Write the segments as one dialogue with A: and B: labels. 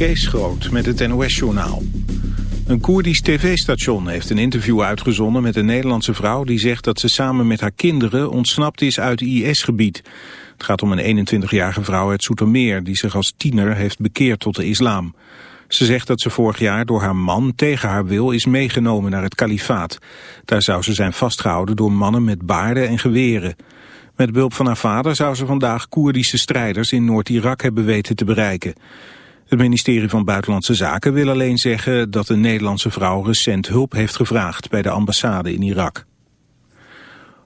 A: Kees Groot met het NOS-journaal. Een Koerdisch tv-station heeft een interview uitgezonden met een Nederlandse vrouw... die zegt dat ze samen met haar kinderen ontsnapt is uit IS-gebied. Het gaat om een 21-jarige vrouw uit Soetermeer... die zich als tiener heeft bekeerd tot de islam. Ze zegt dat ze vorig jaar door haar man tegen haar wil is meegenomen naar het kalifaat. Daar zou ze zijn vastgehouden door mannen met baarden en geweren. Met behulp van haar vader zou ze vandaag Koerdische strijders in Noord-Irak hebben weten te bereiken. Het ministerie van Buitenlandse Zaken wil alleen zeggen dat een Nederlandse vrouw recent hulp heeft gevraagd bij de ambassade in Irak.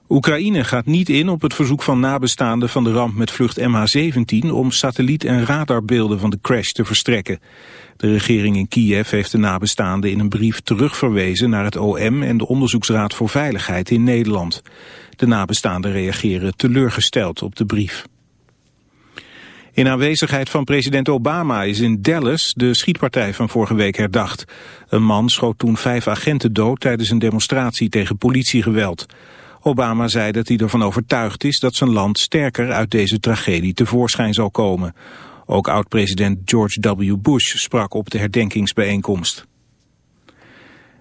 A: Oekraïne gaat niet in op het verzoek van nabestaanden van de ramp met vlucht MH17 om satelliet- en radarbeelden van de crash te verstrekken. De regering in Kiev heeft de nabestaanden in een brief terugverwezen naar het OM en de Onderzoeksraad voor Veiligheid in Nederland. De nabestaanden reageren teleurgesteld op de brief. In aanwezigheid van president Obama is in Dallas de schietpartij van vorige week herdacht. Een man schoot toen vijf agenten dood tijdens een demonstratie tegen politiegeweld. Obama zei dat hij ervan overtuigd is dat zijn land sterker uit deze tragedie tevoorschijn zal komen. Ook oud-president George W. Bush sprak op de herdenkingsbijeenkomst.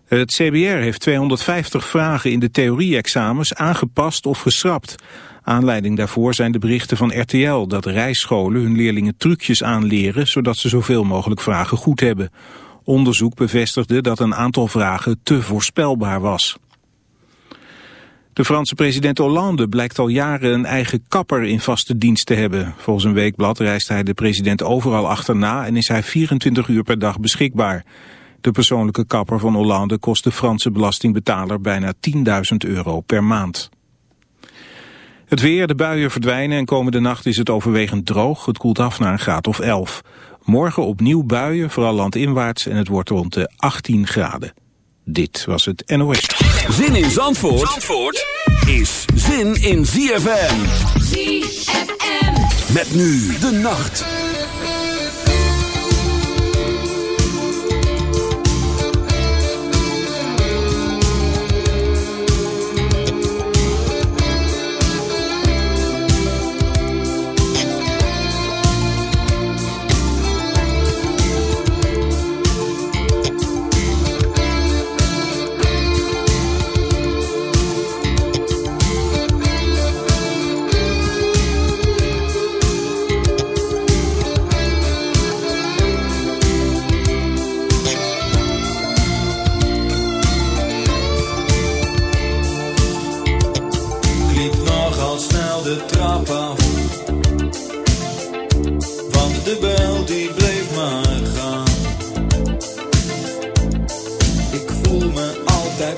A: Het CBR heeft 250 vragen in de theorie-examens aangepast of geschrapt. Aanleiding daarvoor zijn de berichten van RTL dat rijscholen hun leerlingen trucjes aanleren zodat ze zoveel mogelijk vragen goed hebben. Onderzoek bevestigde dat een aantal vragen te voorspelbaar was. De Franse president Hollande blijkt al jaren een eigen kapper in vaste dienst te hebben. Volgens een weekblad reist hij de president overal achterna en is hij 24 uur per dag beschikbaar. De persoonlijke kapper van Hollande kost de Franse belastingbetaler bijna 10.000 euro per maand. Het weer, de buien verdwijnen en komende nacht is het overwegend droog. Het koelt af naar een graad of 11. Morgen opnieuw buien, vooral landinwaarts en het wordt rond de 18 graden. Dit was het NOS.
B: Zin in Zandvoort, Zandvoort is zin in ZFM.
C: ZFM.
B: Met nu de nacht.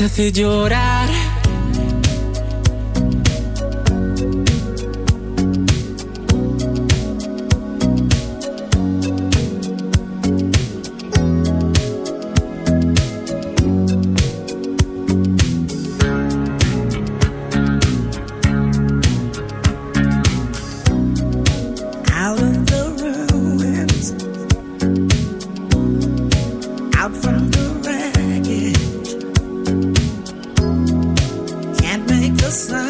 D: te hace llorar.
E: the sun.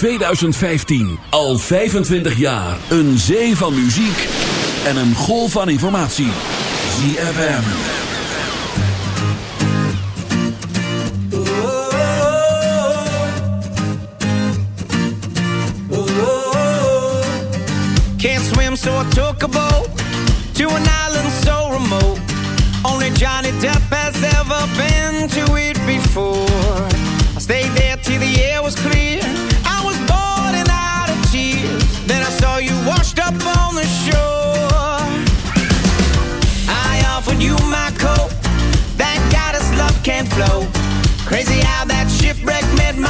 F: 2015. Al 25 jaar. Een zee van muziek en een golf van informatie. ZFM.
G: Can't swim, so I took a boat to an island so remote. Only Johnny Depp has ever been to it before. flow. Crazy how that shipwreck made my